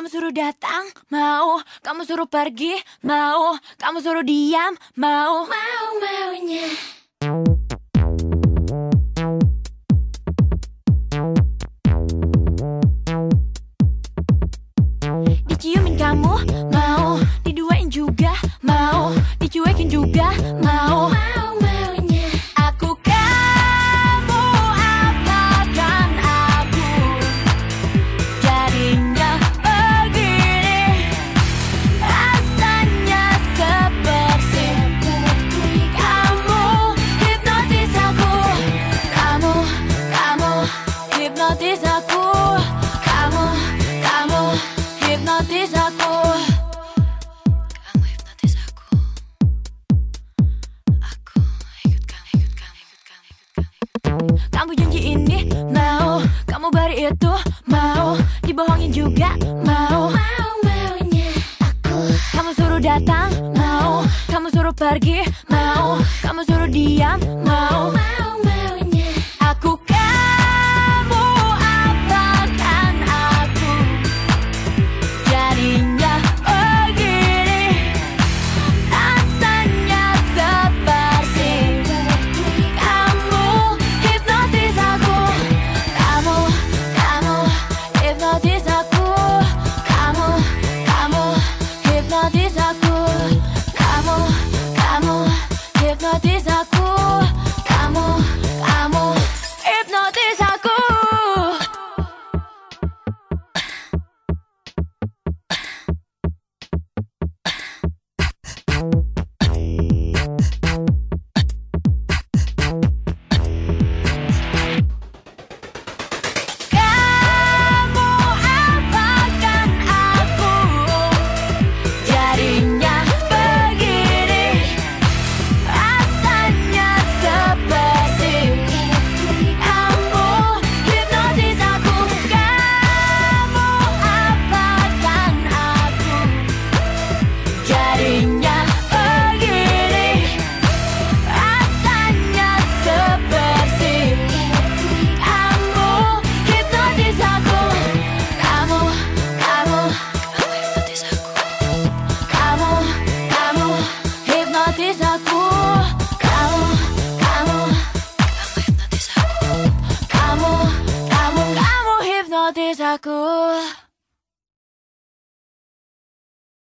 kamu suruh datang, mau, kamu suruh pergi, mau, kamu suruh diam, mau, mau kamu janji ini mau. Kamu bari itu mau. Dibohongin juga mau. Mau maunya aku. Kamu suruh datang mau. Kamu suruh pergi mau. Kamu suruh diam Mau Go.